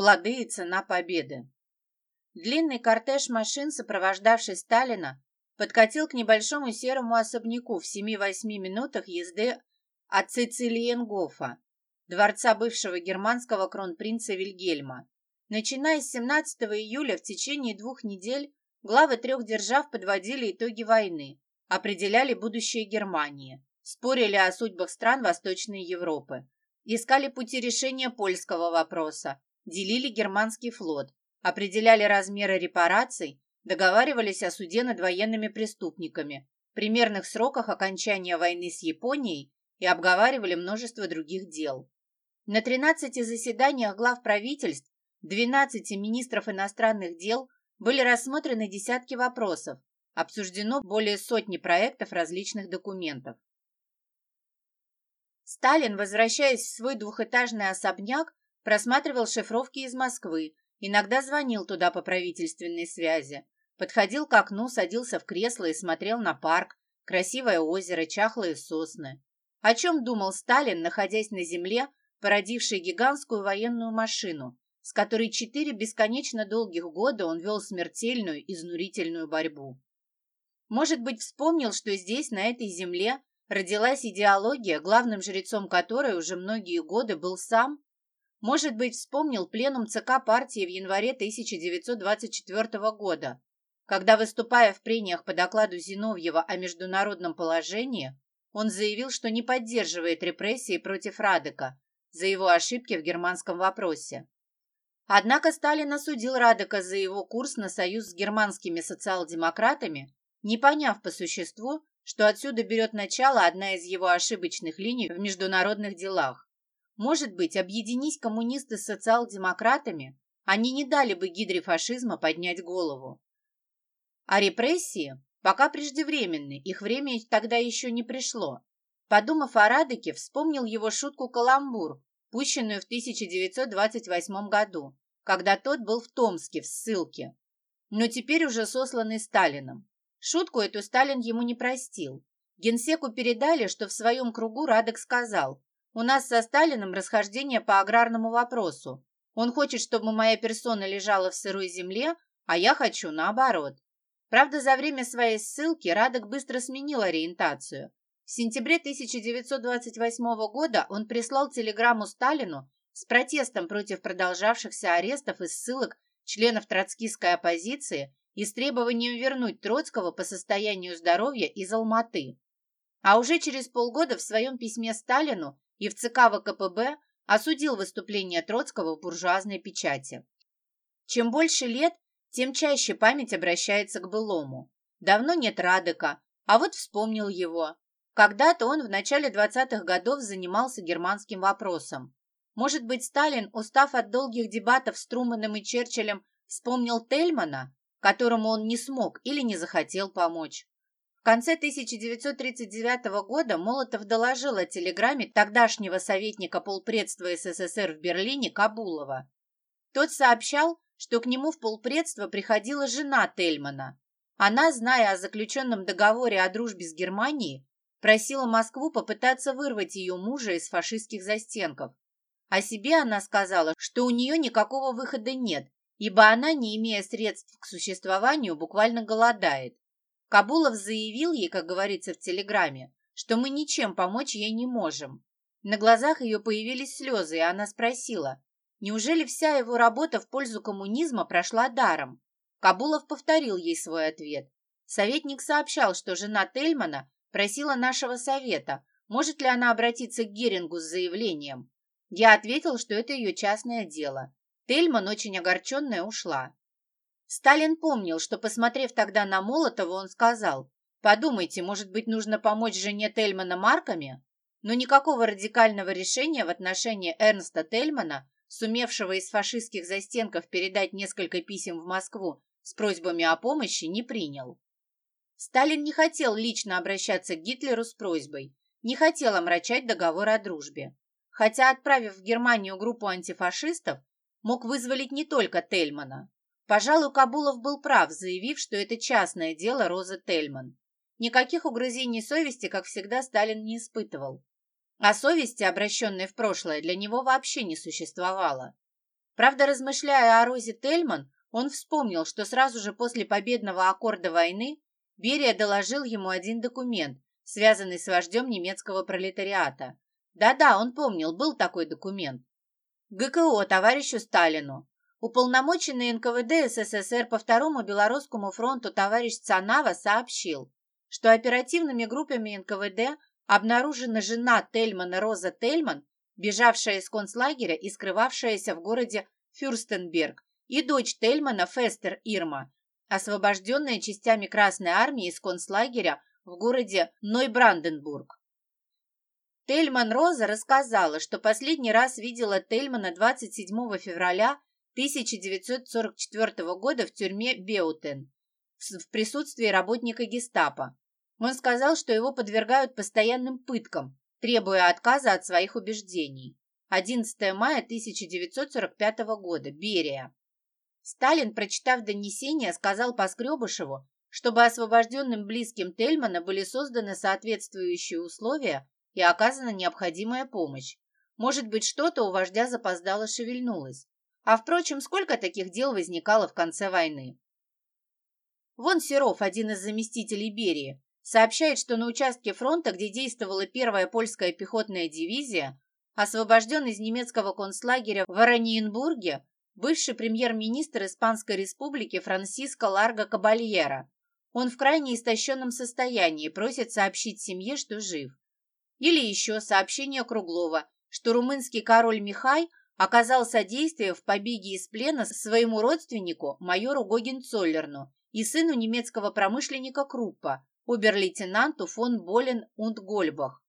Плоды и цена победы. Длинный кортеж машин, сопровождавший Сталина, подкатил к небольшому серому особняку в 7-8 минутах езды от Цицилиенгофа, дворца бывшего германского кронпринца Вильгельма. Начиная с 17 июля в течение двух недель главы трех держав подводили итоги войны, определяли будущее Германии, спорили о судьбах стран Восточной Европы, искали пути решения польского вопроса, делили германский флот, определяли размеры репараций, договаривались о суде над военными преступниками, примерных сроках окончания войны с Японией и обговаривали множество других дел. На 13 заседаниях глав правительств, 12 министров иностранных дел были рассмотрены десятки вопросов, обсуждено более сотни проектов различных документов. Сталин, возвращаясь в свой двухэтажный особняк, просматривал шифровки из Москвы, иногда звонил туда по правительственной связи, подходил к окну, садился в кресло и смотрел на парк, красивое озеро, чахлые сосны. О чем думал Сталин, находясь на земле, породившей гигантскую военную машину, с которой четыре бесконечно долгих года он вел смертельную, изнурительную борьбу. Может быть, вспомнил, что здесь, на этой земле, родилась идеология, главным жрецом которой уже многие годы был сам может быть, вспомнил пленум ЦК партии в январе 1924 года, когда, выступая в прениях по докладу Зиновьева о международном положении, он заявил, что не поддерживает репрессии против Радека за его ошибки в германском вопросе. Однако Сталин осудил Радека за его курс на союз с германскими социал-демократами, не поняв по существу, что отсюда берет начало одна из его ошибочных линий в международных делах. Может быть, объединись коммунисты с социал-демократами, они не дали бы гидре фашизма поднять голову. А репрессии пока преждевременны, их время тогда еще не пришло. Подумав о Радыке, вспомнил его шутку «Каламбур», пущенную в 1928 году, когда тот был в Томске в ссылке, но теперь уже сосланный Сталином. Шутку эту Сталин ему не простил. Генсеку передали, что в своем кругу Радек сказал у нас со Сталиным расхождение по аграрному вопросу. Он хочет, чтобы моя персона лежала в сырой земле, а я хочу наоборот. Правда, за время своей ссылки Радок быстро сменил ориентацию. В сентябре 1928 года он прислал телеграмму Сталину с протестом против продолжавшихся арестов и ссылок членов троцкистской оппозиции и с требованием вернуть Троцкого по состоянию здоровья из Алматы. А уже через полгода в своем письме Сталину и в ЦК ВКПБ осудил выступление Троцкого в буржуазной печати. Чем больше лет, тем чаще память обращается к былому. Давно нет Радыка, а вот вспомнил его. Когда-то он в начале 20-х годов занимался германским вопросом. Может быть, Сталин, устав от долгих дебатов с Труманом и Черчиллем, вспомнил Тельмана, которому он не смог или не захотел помочь. В конце 1939 года Молотов доложил о телеграмме тогдашнего советника полпредства СССР в Берлине Кабулова. Тот сообщал, что к нему в полпредство приходила жена Тельмана. Она, зная о заключенном договоре о дружбе с Германией, просила Москву попытаться вырвать ее мужа из фашистских застенков. О себе она сказала, что у нее никакого выхода нет, ибо она, не имея средств к существованию, буквально голодает. Кабулов заявил ей, как говорится в телеграмме, что мы ничем помочь ей не можем. На глазах ее появились слезы, и она спросила, неужели вся его работа в пользу коммунизма прошла даром? Кабулов повторил ей свой ответ. Советник сообщал, что жена Тельмана просила нашего совета, может ли она обратиться к Герингу с заявлением. Я ответил, что это ее частное дело. Тельман, очень огорченная, ушла. Сталин помнил, что, посмотрев тогда на Молотова, он сказал, «Подумайте, может быть, нужно помочь жене Тельмана марками?» Но никакого радикального решения в отношении Эрнста Тельмана, сумевшего из фашистских застенков передать несколько писем в Москву с просьбами о помощи, не принял. Сталин не хотел лично обращаться к Гитлеру с просьбой, не хотел омрачать договор о дружбе. Хотя, отправив в Германию группу антифашистов, мог вызволить не только Тельмана. Пожалуй, Кабулов был прав, заявив, что это частное дело Розы Тельман. Никаких угрызений совести, как всегда, Сталин не испытывал. А совести, обращенной в прошлое, для него вообще не существовало. Правда, размышляя о Розе Тельман, он вспомнил, что сразу же после победного аккорда войны Берия доложил ему один документ, связанный с вождем немецкого пролетариата. Да-да, он помнил, был такой документ. ГКО товарищу Сталину. Уполномоченный НКВД СССР по Второму Белорусскому фронту товарищ Цанава сообщил, что оперативными группами НКВД обнаружена жена Тельмана Роза Тельман, бежавшая из концлагеря и скрывавшаяся в городе Фюрстенберг, и дочь Тельмана Фестер Ирма, освобожденная частями Красной Армии из концлагеря в городе Нойбранденбург. Тельман Роза рассказала, что последний раз видела Тельмана 27 февраля 1944 года в тюрьме Беутен в присутствии работника гестапо. Он сказал, что его подвергают постоянным пыткам, требуя отказа от своих убеждений. 11 мая 1945 года. Берия. Сталин, прочитав донесение, сказал Поскребышеву, чтобы освобожденным близким Тельмана были созданы соответствующие условия и оказана необходимая помощь. Может быть, что-то у вождя запоздало шевельнулось. А, впрочем, сколько таких дел возникало в конце войны? Вон Серов, один из заместителей Берии, сообщает, что на участке фронта, где действовала первая польская пехотная дивизия, освобожден из немецкого концлагеря в Ораниенбурге бывший премьер-министр Испанской республики Франсиско Ларго Кабальера. Он в крайне истощенном состоянии, просит сообщить семье, что жив. Или еще сообщение Круглова, что румынский король Михай оказал содействие в побеге из плена своему родственнику, майору Гогенцоллерну, и сыну немецкого промышленника Круппа, обер-лейтенанту фон Болен und Гольбах.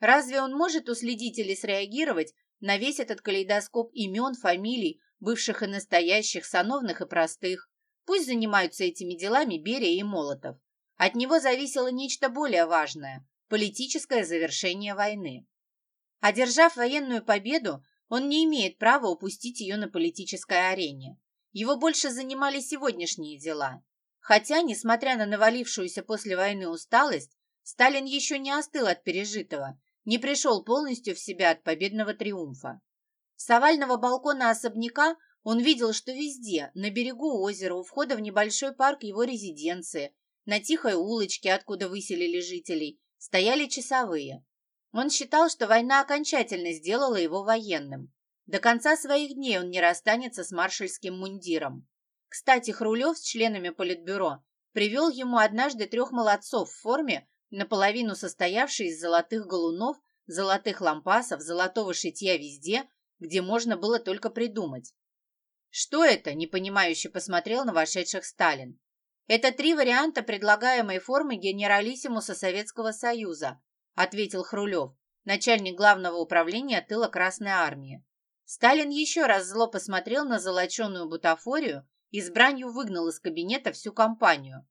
Разве он может уследить или среагировать на весь этот калейдоскоп имен, фамилий, бывших и настоящих, сановных и простых? Пусть занимаются этими делами Берия и Молотов. От него зависело нечто более важное – политическое завершение войны. Одержав военную победу, он не имеет права упустить ее на политической арене. Его больше занимали сегодняшние дела. Хотя, несмотря на навалившуюся после войны усталость, Сталин еще не остыл от пережитого, не пришел полностью в себя от победного триумфа. С овального балкона особняка он видел, что везде, на берегу озера, у входа в небольшой парк его резиденции, на тихой улочке, откуда выселили жителей, стояли часовые. Он считал, что война окончательно сделала его военным. До конца своих дней он не расстанется с маршальским мундиром. Кстати, Хрулев с членами Политбюро привел ему однажды трех молодцов в форме, наполовину состоявшей из золотых галунов, золотых лампасов, золотого шитья везде, где можно было только придумать. «Что это?» – непонимающе посмотрел на вошедших Сталин. «Это три варианта предлагаемой формы генералиссимуса Советского Союза», ответил Хрулев, начальник главного управления тыла Красной Армии. Сталин еще раз зло посмотрел на золоченую бутафорию и с бранью выгнал из кабинета всю компанию.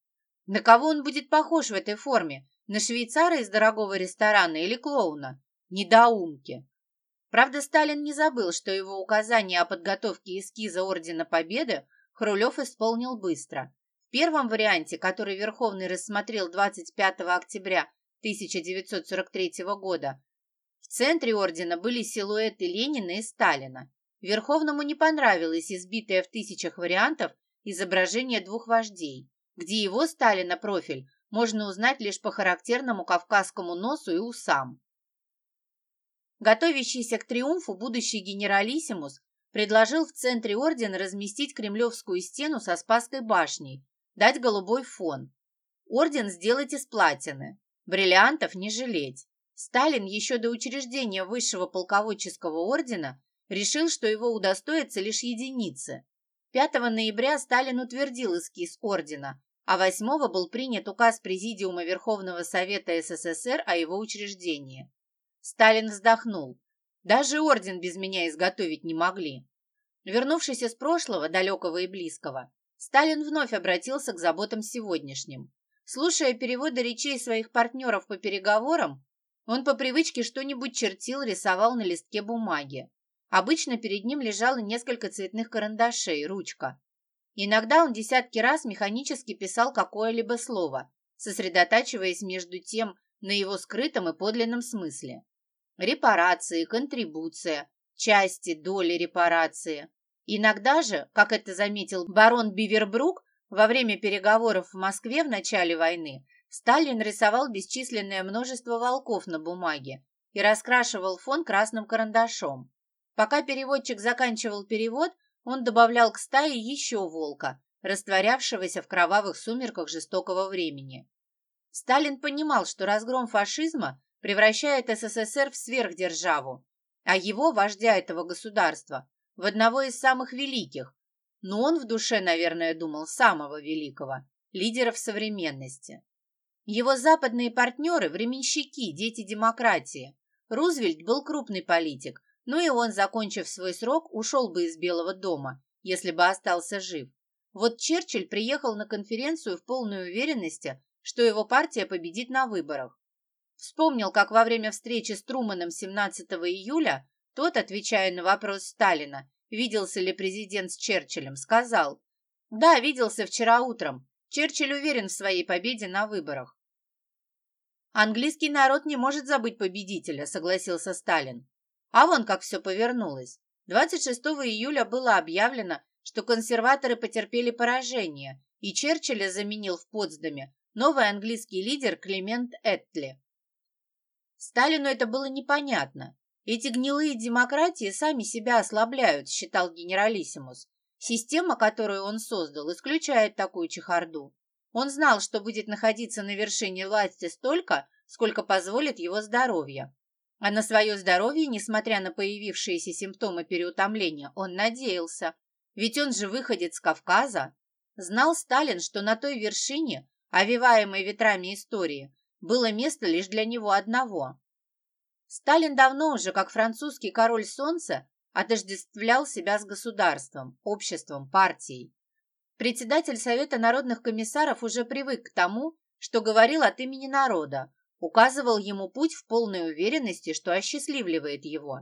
На кого он будет похож в этой форме? На швейцара из дорогого ресторана или клоуна? Недоумки. Правда, Сталин не забыл, что его указание о подготовке эскиза Ордена Победы Хрулев исполнил быстро. В первом варианте, который Верховный рассмотрел 25 октября 1943 года, в центре ордена были силуэты Ленина и Сталина. Верховному не понравилось избитое в тысячах вариантов изображение двух вождей, где его Сталина профиль можно узнать лишь по характерному кавказскому носу и усам. Готовящийся к триумфу будущий генералиссимус предложил в центре ордена разместить кремлевскую стену со Спасской башней, дать голубой фон. Орден сделать из платины. Бриллиантов не жалеть. Сталин еще до учреждения высшего полководческого ордена решил, что его удостоятся лишь единицы. 5 ноября Сталин утвердил эскиз ордена, а 8 был принят указ Президиума Верховного Совета СССР о его учреждении. Сталин вздохнул. Даже орден без меня изготовить не могли. Вернувшись из прошлого, далекого и близкого, Сталин вновь обратился к заботам сегодняшним. Слушая переводы речей своих партнеров по переговорам, он по привычке что-нибудь чертил, рисовал на листке бумаги. Обычно перед ним лежало несколько цветных карандашей, ручка. Иногда он десятки раз механически писал какое-либо слово, сосредотачиваясь между тем на его скрытом и подлинном смысле. Репарации, контрибуция, части, доли репарации. Иногда же, как это заметил барон Бивербрук, во время переговоров в Москве в начале войны Сталин рисовал бесчисленное множество волков на бумаге и раскрашивал фон красным карандашом. Пока переводчик заканчивал перевод, он добавлял к стае еще волка, растворявшегося в кровавых сумерках жестокого времени. Сталин понимал, что разгром фашизма превращает СССР в сверхдержаву, а его, вождя этого государства, в одного из самых великих, но он в душе, наверное, думал самого великого, лидера в современности. Его западные партнеры – временщики, дети демократии. Рузвельт был крупный политик, но и он, закончив свой срок, ушел бы из Белого дома, если бы остался жив. Вот Черчилль приехал на конференцию в полной уверенности, что его партия победит на выборах. Вспомнил, как во время встречи с Труманом 17 июля тот, отвечая на вопрос Сталина, виделся ли президент с Черчиллем, сказал, «Да, виделся вчера утром. Черчилль уверен в своей победе на выборах». «Английский народ не может забыть победителя», согласился Сталин. А вон как все повернулось. 26 июля было объявлено, что консерваторы потерпели поражение, и Черчилля заменил в Потсдаме новый английский лидер Климент Этли. Сталину это было непонятно. Эти гнилые демократии сами себя ослабляют, считал генералиссимус. Система, которую он создал, исключает такую чехарду. Он знал, что будет находиться на вершине власти столько, сколько позволит его здоровье. А на свое здоровье, несмотря на появившиеся симптомы переутомления, он надеялся. Ведь он же выходит с Кавказа. Знал Сталин, что на той вершине, овиваемой ветрами истории, было место лишь для него одного. Сталин давно уже, как французский король солнца, отождествлял себя с государством, обществом, партией. Председатель Совета народных комиссаров уже привык к тому, что говорил от имени народа, указывал ему путь в полной уверенности, что осчастливливает его.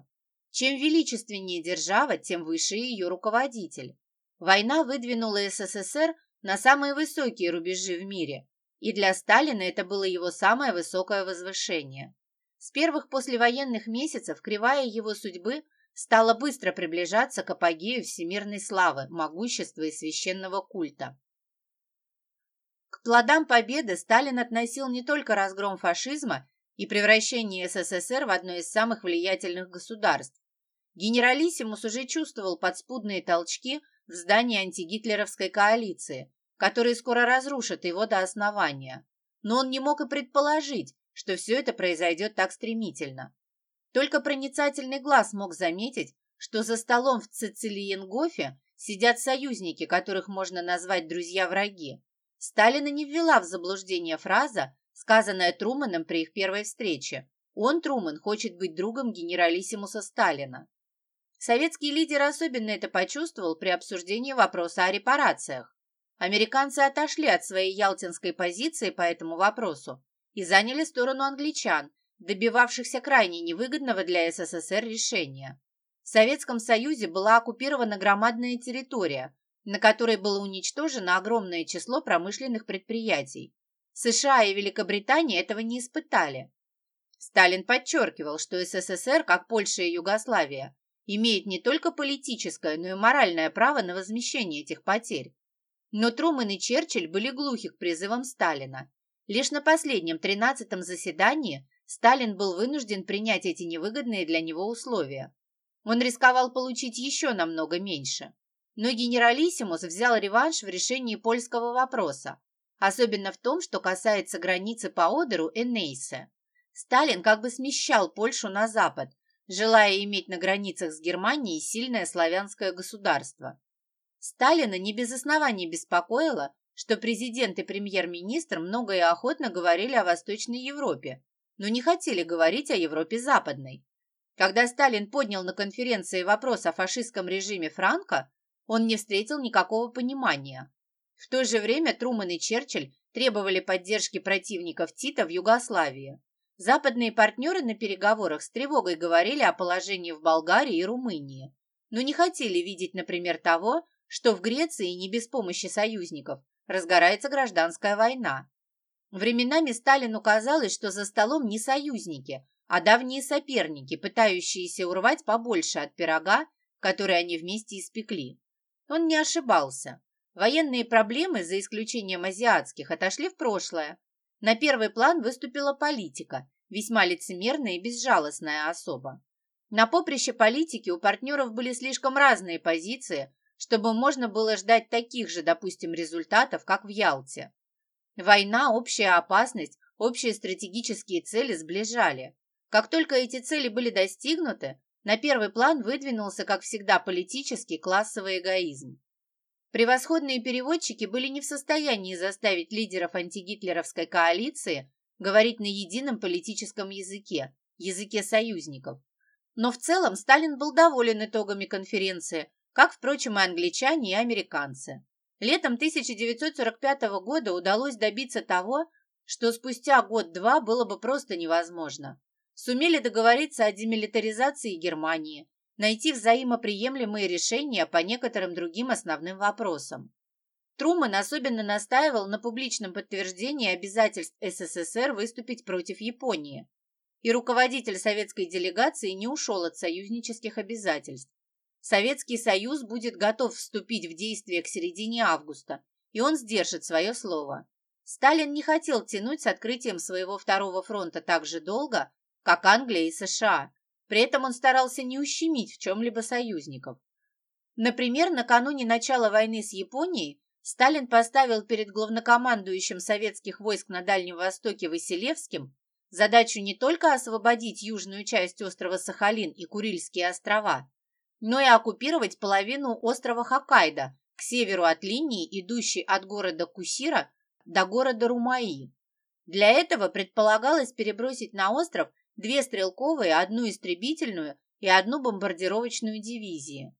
Чем величественнее держава, тем выше ее руководитель. Война выдвинула СССР на самые высокие рубежи в мире, и для Сталина это было его самое высокое возвышение. С первых послевоенных месяцев кривая его судьбы стала быстро приближаться к апогею всемирной славы, могущества и священного культа. К плодам победы Сталин относил не только разгром фашизма и превращение СССР в одно из самых влиятельных государств. Генералиссимус уже чувствовал подспудные толчки в здании антигитлеровской коалиции, которые скоро разрушат его до основания. Но он не мог и предположить, что все это произойдет так стремительно. Только проницательный глаз мог заметить, что за столом в Цицилиенгофе сидят союзники, которых можно назвать друзья-враги. Сталина не ввела в заблуждение фраза, сказанная Труманом при их первой встрече. Он, Труман, хочет быть другом генералиссимуса Сталина. Советский лидер особенно это почувствовал при обсуждении вопроса о репарациях. Американцы отошли от своей ялтинской позиции по этому вопросу и заняли сторону англичан, добивавшихся крайне невыгодного для СССР решения. В Советском Союзе была оккупирована громадная территория, на которой было уничтожено огромное число промышленных предприятий. США и Великобритания этого не испытали. Сталин подчеркивал, что СССР, как Польша и Югославия, имеет не только политическое, но и моральное право на возмещение этих потерь. Но Трумэн и Черчилль были глухи к призывам Сталина. Лишь на последнем 13-м заседании Сталин был вынужден принять эти невыгодные для него условия. Он рисковал получить еще намного меньше. Но генералиссимус взял реванш в решении польского вопроса, особенно в том, что касается границы по Одеру Энейсе. Сталин как бы смещал Польшу на запад, желая иметь на границах с Германией сильное славянское государство. Сталина не без оснований беспокоило, что президент и премьер-министр много и охотно говорили о Восточной Европе, но не хотели говорить о Европе Западной. Когда Сталин поднял на конференции вопрос о фашистском режиме Франко, он не встретил никакого понимания. В то же время Трумэн и Черчилль требовали поддержки противников Тита в Югославии. Западные партнеры на переговорах с тревогой говорили о положении в Болгарии и Румынии, но не хотели видеть, например, того, что в Греции не без помощи союзников разгорается гражданская война. Временами Сталину казалось, что за столом не союзники, а давние соперники, пытающиеся урвать побольше от пирога который они вместе испекли. Он не ошибался. Военные проблемы, за исключением азиатских, отошли в прошлое. На первый план выступила политика, весьма лицемерная и безжалостная особа. На поприще политики у партнеров были слишком разные позиции, чтобы можно было ждать таких же, допустим, результатов, как в Ялте. Война, общая опасность, общие стратегические цели сближали. Как только эти цели были достигнуты, на первый план выдвинулся, как всегда, политический классовый эгоизм. Превосходные переводчики были не в состоянии заставить лидеров антигитлеровской коалиции говорить на едином политическом языке, языке союзников. Но в целом Сталин был доволен итогами конференции, как, впрочем, и англичане, и американцы. Летом 1945 года удалось добиться того, что спустя год-два было бы просто невозможно. Сумели договориться о демилитаризации Германии, найти взаимоприемлемые решения по некоторым другим основным вопросам. Трумэн особенно настаивал на публичном подтверждении обязательств СССР выступить против Японии. И руководитель советской делегации не ушел от союзнических обязательств. Советский Союз будет готов вступить в действие к середине августа, и он сдержит свое слово. Сталин не хотел тянуть с открытием своего второго фронта так же долго, как Англия и США. При этом он старался не ущемить в чем-либо союзников. Например, накануне начала войны с Японией Сталин поставил перед главнокомандующим советских войск на Дальнем Востоке Василевским задачу не только освободить южную часть острова Сахалин и Курильские острова, но и оккупировать половину острова Хоккайдо к северу от линии, идущей от города Кусира до города Румаи. Для этого предполагалось перебросить на остров две стрелковые, одну истребительную и одну бомбардировочную дивизии.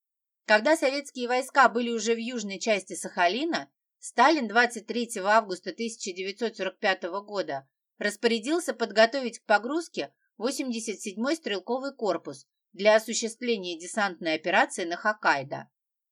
Когда советские войска были уже в южной части Сахалина, Сталин 23 августа 1945 года распорядился подготовить к погрузке 87-й стрелковый корпус для осуществления десантной операции на Хоккайдо.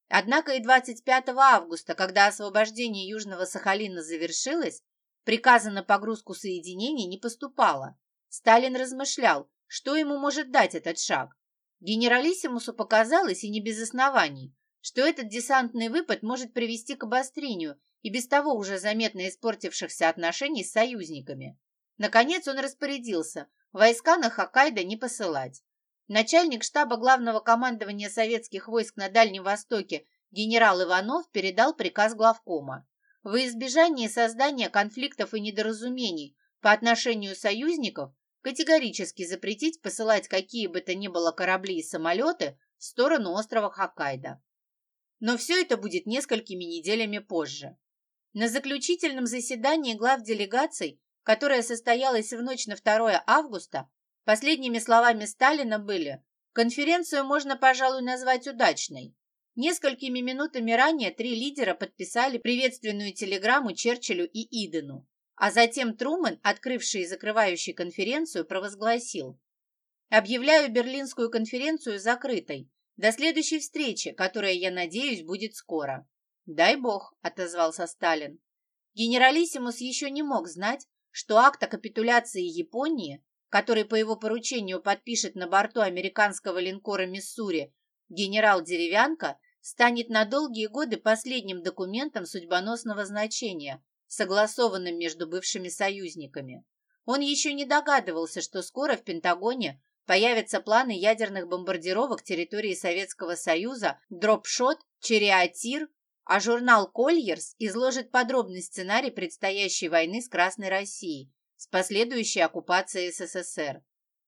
Однако и 25 августа, когда освобождение Южного Сахалина завершилось, приказа на погрузку соединений не поступало. Сталин размышлял, что ему может дать этот шаг. Генералиссимусу показалось, и не без оснований, что этот десантный выпад может привести к обострению и без того уже заметно испортившихся отношений с союзниками. Наконец он распорядился войска на Хоккайдо не посылать. Начальник штаба главного командования советских войск на Дальнем Востоке генерал Иванов передал приказ главкома. Во избежание создания конфликтов и недоразумений по отношению союзников категорически запретить посылать какие бы то ни было корабли и самолеты в сторону острова Хоккайдо. Но все это будет несколькими неделями позже. На заключительном заседании глав делегаций, которое состоялось в ночь на 2 августа, последними словами Сталина были «Конференцию можно, пожалуй, назвать удачной». Несколькими минутами ранее три лидера подписали приветственную телеграмму Черчиллю и Идену. А затем Трумэн, открывший и закрывающий конференцию, провозгласил «Объявляю Берлинскую конференцию закрытой. До следующей встречи, которая, я надеюсь, будет скоро». «Дай бог», — отозвался Сталин. Генералиссимус еще не мог знать, что акт о капитуляции Японии, который по его поручению подпишет на борту американского линкора «Миссури» генерал Деревянко, станет на долгие годы последним документом судьбоносного значения, согласованным между бывшими союзниками. Он еще не догадывался, что скоро в Пентагоне появятся планы ядерных бомбардировок территории Советского Союза, дропшот, чериатир, а журнал «Кольерс» изложит подробный сценарий предстоящей войны с Красной Россией с последующей оккупацией СССР.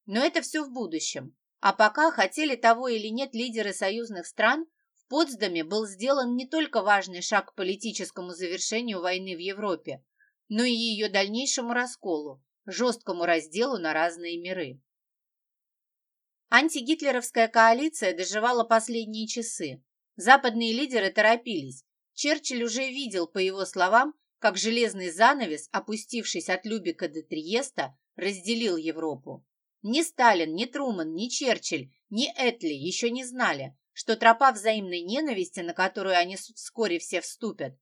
Но это все в будущем. А пока, хотели того или нет лидеры союзных стран, Потсдаме был сделан не только важный шаг к политическому завершению войны в Европе, но и ее дальнейшему расколу, жесткому разделу на разные миры. Антигитлеровская коалиция доживала последние часы. Западные лидеры торопились. Черчилль уже видел, по его словам, как железный занавес, опустившись от Любика до Триеста, разделил Европу. Ни Сталин, ни Труман, ни Черчилль, ни Этли еще не знали, что тропа взаимной ненависти, на которую они вскоре все вступят,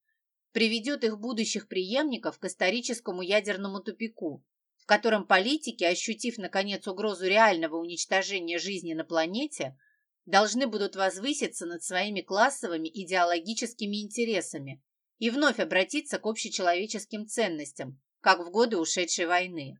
приведет их будущих преемников к историческому ядерному тупику, в котором политики, ощутив, наконец, угрозу реального уничтожения жизни на планете, должны будут возвыситься над своими классовыми идеологическими интересами и вновь обратиться к общечеловеческим ценностям, как в годы ушедшей войны.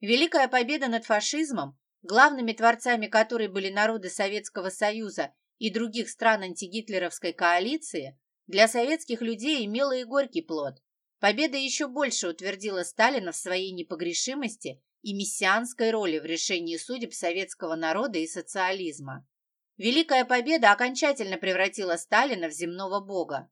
Великая победа над фашизмом, главными творцами которой были народы Советского Союза и других стран антигитлеровской коалиции, для советских людей имела и горький плод. Победа еще больше утвердила Сталина в своей непогрешимости и мессианской роли в решении судеб советского народа и социализма. Великая победа окончательно превратила Сталина в земного бога.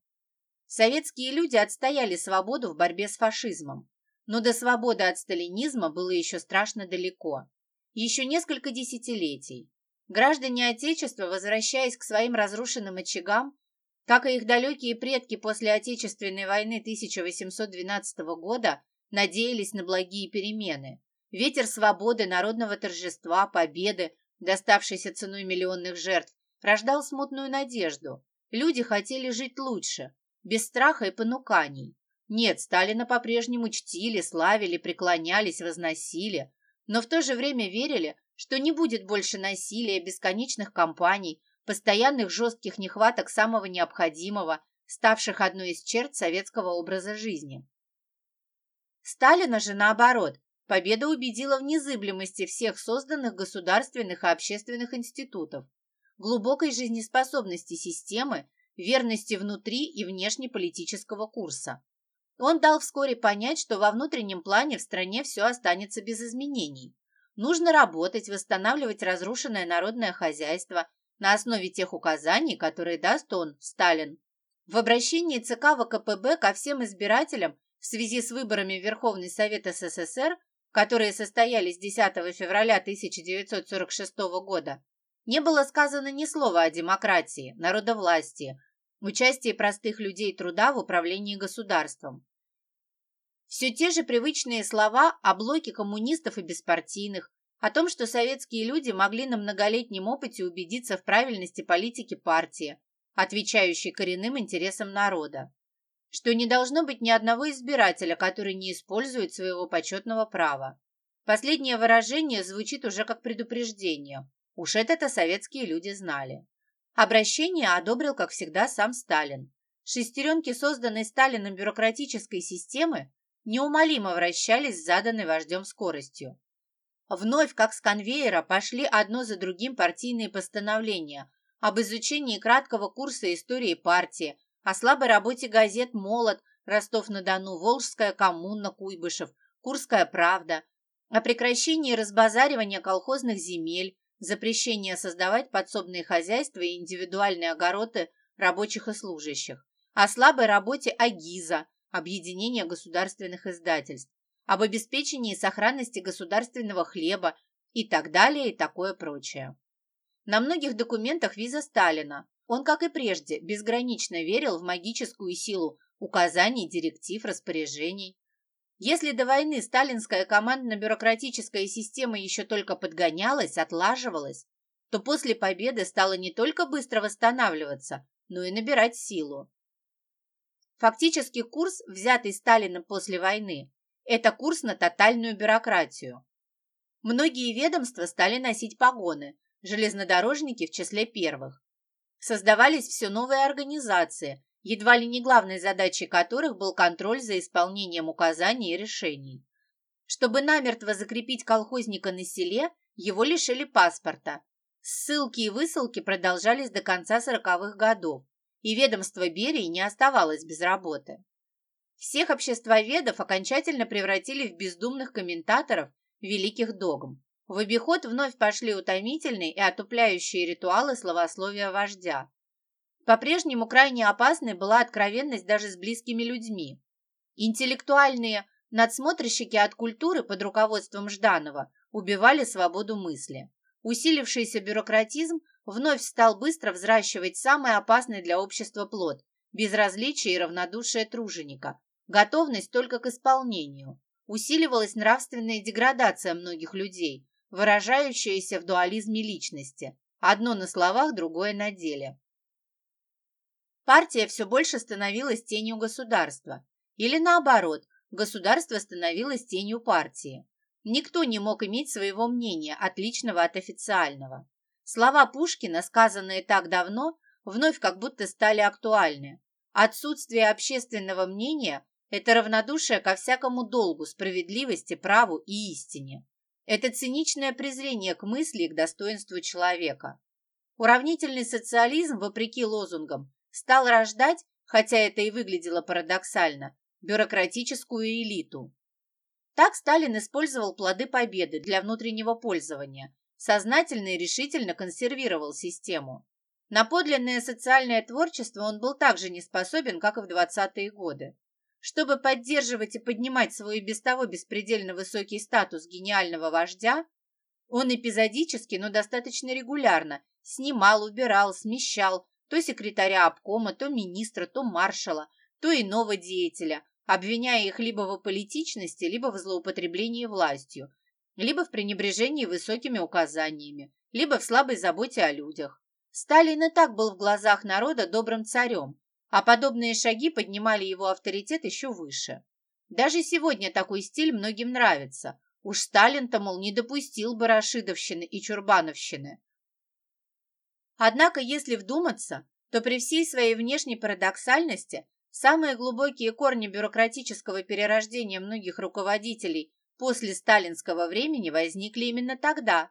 Советские люди отстояли свободу в борьбе с фашизмом, но до свободы от сталинизма было еще страшно далеко. Еще несколько десятилетий. Граждане Отечества, возвращаясь к своим разрушенным очагам, как и их далекие предки после Отечественной войны 1812 года, надеялись на благие перемены. Ветер свободы, народного торжества, победы доставшийся ценой миллионных жертв, рождал смутную надежду. Люди хотели жить лучше, без страха и понуканий. Нет, Сталина по-прежнему чтили, славили, преклонялись, возносили, но в то же время верили, что не будет больше насилия, бесконечных кампаний, постоянных жестких нехваток самого необходимого, ставших одной из черт советского образа жизни. Сталина же, наоборот, Победа убедила в незыблемости всех созданных государственных и общественных институтов, глубокой жизнеспособности системы, верности внутри и внешнеполитического курса. Он дал вскоре понять, что во внутреннем плане в стране все останется без изменений. Нужно работать, восстанавливать разрушенное народное хозяйство на основе тех указаний, которые даст он, Сталин. В обращении ЦК ВКПБ ко всем избирателям в связи с выборами в Верховный Совет СССР которые состоялись 10 февраля 1946 года, не было сказано ни слова о демократии, народовластии, участии простых людей труда в управлении государством. Все те же привычные слова о блоке коммунистов и беспартийных, о том, что советские люди могли на многолетнем опыте убедиться в правильности политики партии, отвечающей коренным интересам народа что не должно быть ни одного избирателя, который не использует своего почетного права. Последнее выражение звучит уже как предупреждение. Уж это-то советские люди знали. Обращение одобрил, как всегда, сам Сталин. Шестеренки, созданной Сталином бюрократической системы, неумолимо вращались с заданной вождем скоростью. Вновь, как с конвейера, пошли одно за другим партийные постановления об изучении краткого курса истории партии, о слабой работе газет «Молот», «Ростов-на-Дону», «Волжская коммуна», «Куйбышев», «Курская правда», о прекращении разбазаривания колхозных земель, запрещении создавать подсобные хозяйства и индивидуальные огороды рабочих и служащих, о слабой работе АГИЗа, объединения государственных издательств, об обеспечении сохранности государственного хлеба и так далее и такое прочее. На многих документах виза Сталина, он, как и прежде, безгранично верил в магическую силу указаний, директив, распоряжений. Если до войны сталинская командно-бюрократическая система еще только подгонялась, отлаживалась, то после победы стала не только быстро восстанавливаться, но и набирать силу. Фактически курс, взятый Сталином после войны, это курс на тотальную бюрократию. Многие ведомства стали носить погоны, железнодорожники в числе первых. Создавались все новые организации, едва ли не главной задачей которых был контроль за исполнением указаний и решений. Чтобы намертво закрепить колхозника на селе, его лишили паспорта. Ссылки и высылки продолжались до конца сороковых годов, и ведомство Берии не оставалось без работы. Всех обществоведов окончательно превратили в бездумных комментаторов великих догм. В обиход вновь пошли утомительные и отупляющие ритуалы словословия вождя. По-прежнему крайне опасной была откровенность даже с близкими людьми. Интеллектуальные надсмотрщики от культуры под руководством Жданова убивали свободу мысли. Усилившийся бюрократизм вновь стал быстро взращивать самый опасный для общества плод – безразличие и равнодушие труженика, готовность только к исполнению. Усиливалась нравственная деградация многих людей, выражающееся в дуализме личности. Одно на словах, другое на деле. Партия все больше становилась тенью государства. Или наоборот, государство становилось тенью партии. Никто не мог иметь своего мнения, отличного от официального. Слова Пушкина, сказанные так давно, вновь как будто стали актуальны. Отсутствие общественного мнения – это равнодушие ко всякому долгу, справедливости, праву и истине. Это циничное презрение к мысли и к достоинству человека. Уравнительный социализм, вопреки лозунгам, стал рождать, хотя это и выглядело парадоксально, бюрократическую элиту. Так Сталин использовал плоды победы для внутреннего пользования, сознательно и решительно консервировал систему. На подлинное социальное творчество он был так же не способен, как и в 20-е годы. Чтобы поддерживать и поднимать свой без того беспредельно высокий статус гениального вождя, он эпизодически, но достаточно регулярно снимал, убирал, смещал то секретаря обкома, то министра, то маршала, то иного деятеля, обвиняя их либо в аполитичности, либо в злоупотреблении властью, либо в пренебрежении высокими указаниями, либо в слабой заботе о людях. Сталин и так был в глазах народа добрым царем, а подобные шаги поднимали его авторитет еще выше. Даже сегодня такой стиль многим нравится. Уж Сталин-то, мол, не допустил бы рашидовщины и чурбановщины. Однако, если вдуматься, то при всей своей внешней парадоксальности самые глубокие корни бюрократического перерождения многих руководителей после сталинского времени возникли именно тогда.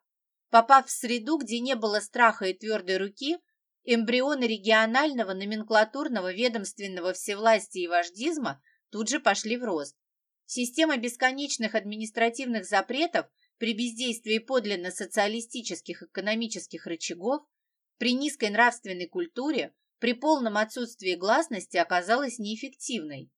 Попав в среду, где не было страха и твердой руки, эмбрионы регионального номенклатурного ведомственного всевластия и вождизма тут же пошли в рост. Система бесконечных административных запретов при бездействии подлинно социалистических экономических рычагов при низкой нравственной культуре, при полном отсутствии гласности оказалась неэффективной.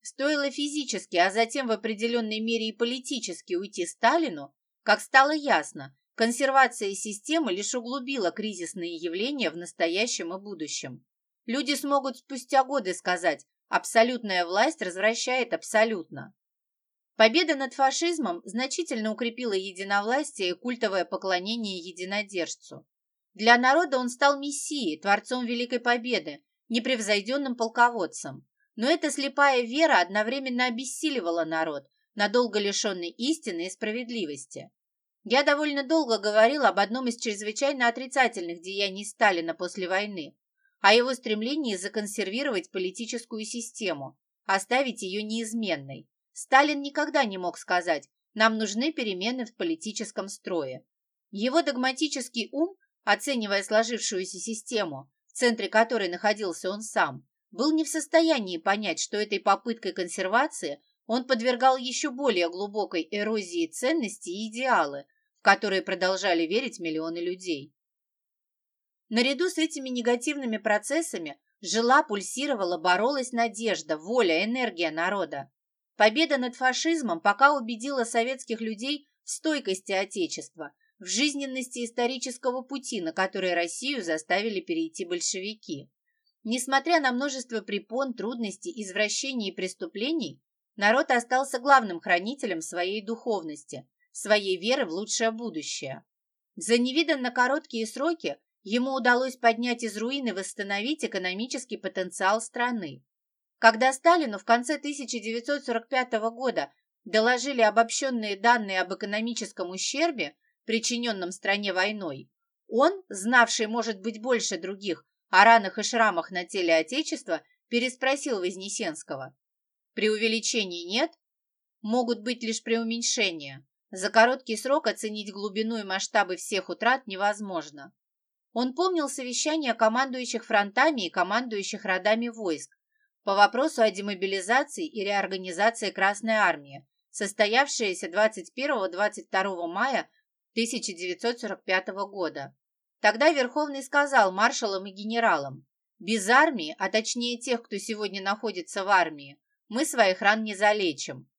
Стоило физически, а затем в определенной мере и политически уйти Сталину, как стало ясно, консервация системы лишь углубила кризисные явления в настоящем и будущем. Люди смогут спустя годы сказать «абсолютная власть развращает абсолютно». Победа над фашизмом значительно укрепила единовластие и культовое поклонение единодержцу. Для народа он стал мессией, творцом Великой Победы, непревзойденным полководцем. Но эта слепая вера одновременно обессиливала народ, надолго лишенный истины и справедливости. Я довольно долго говорил об одном из чрезвычайно отрицательных деяний Сталина после войны, о его стремлении законсервировать политическую систему, оставить ее неизменной. Сталин никогда не мог сказать «нам нужны перемены в политическом строе». Его догматический ум оценивая сложившуюся систему, в центре которой находился он сам, был не в состоянии понять, что этой попыткой консервации он подвергал еще более глубокой эрозии ценностей и идеалы, в которые продолжали верить миллионы людей. Наряду с этими негативными процессами жила, пульсировала, боролась надежда, воля, энергия народа. Победа над фашизмом пока убедила советских людей в стойкости Отечества, в жизненности исторического пути, на который Россию заставили перейти большевики. Несмотря на множество препон, трудностей, извращений и преступлений, народ остался главным хранителем своей духовности, своей веры в лучшее будущее. За невиданно короткие сроки ему удалось поднять из руин и восстановить экономический потенциал страны. Когда Сталину в конце 1945 года доложили обобщенные данные об экономическом ущербе, причиненном стране войной, он, знавший, может быть, больше других о ранах и шрамах на теле Отечества, переспросил Вознесенского. Преувеличений нет? Могут быть лишь преуменьшения. За короткий срок оценить глубину и масштабы всех утрат невозможно. Он помнил совещания командующих фронтами и командующих родами войск по вопросу о демобилизации и реорганизации Красной Армии, состоявшееся 21-22 мая 1945 года. Тогда Верховный сказал маршалам и генералам, без армии, а точнее тех, кто сегодня находится в армии, мы своих ран не залечим.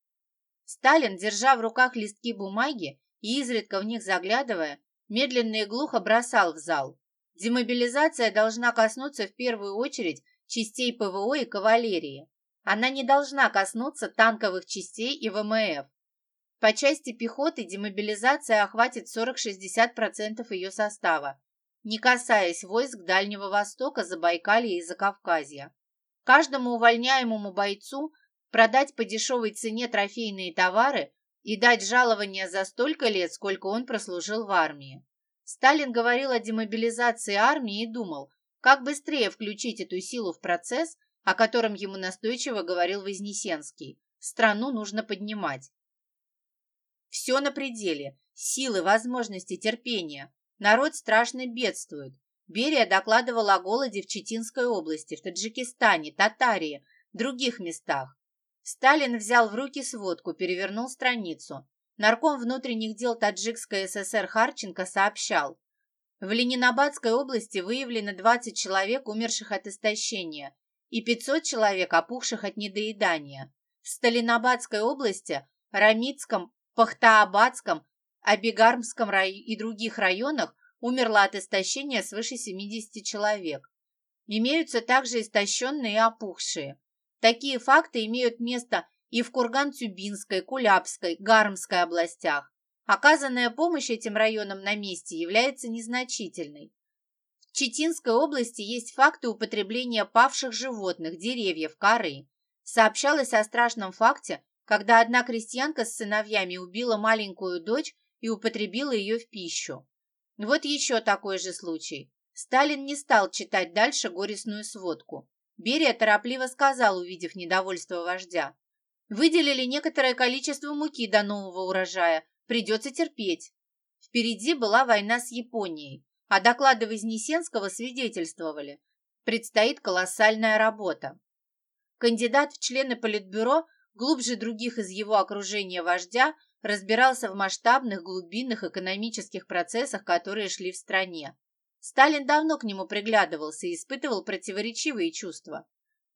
Сталин, держа в руках листки бумаги и изредка в них заглядывая, медленно и глухо бросал в зал. Демобилизация должна коснуться в первую очередь частей ПВО и кавалерии. Она не должна коснуться танковых частей и ВМФ. По части пехоты демобилизация охватит 40-60% ее состава, не касаясь войск Дальнего Востока, Забайкалья и Закавказья. Каждому увольняемому бойцу продать по дешевой цене трофейные товары и дать жалование за столько лет, сколько он прослужил в армии. Сталин говорил о демобилизации армии и думал, как быстрее включить эту силу в процесс, о котором ему настойчиво говорил Вознесенский. Страну нужно поднимать. Все на пределе. Силы, возможности, терпения. Народ страшно бедствует. Берия докладывал о голоде в Читинской области, в Таджикистане, Татарии, других местах. Сталин взял в руки сводку, перевернул страницу. Нарком внутренних дел Таджикской ССР Харченко сообщал. В Ленинабадской области выявлено 20 человек, умерших от истощения, и 500 человек, опухших от недоедания. В Сталинабадской области, Рамицком, Пахтаабадском, Абигармском и других районах умерло от истощения свыше 70 человек. Имеются также истощенные и опухшие. Такие факты имеют место и в Курган-Тюбинской, Кулябской, Гармской областях. Оказанная помощь этим районам на месте является незначительной. В Читинской области есть факты употребления павших животных, деревьев, коры. Сообщалось о страшном факте, когда одна крестьянка с сыновьями убила маленькую дочь и употребила ее в пищу. Вот еще такой же случай. Сталин не стал читать дальше горестную сводку. Берия торопливо сказал, увидев недовольство вождя. Выделили некоторое количество муки до нового урожая. Придется терпеть. Впереди была война с Японией, а доклады Вознесенского свидетельствовали. Предстоит колоссальная работа. Кандидат в члены Политбюро, глубже других из его окружения вождя, разбирался в масштабных глубинных экономических процессах, которые шли в стране. Сталин давно к нему приглядывался и испытывал противоречивые чувства.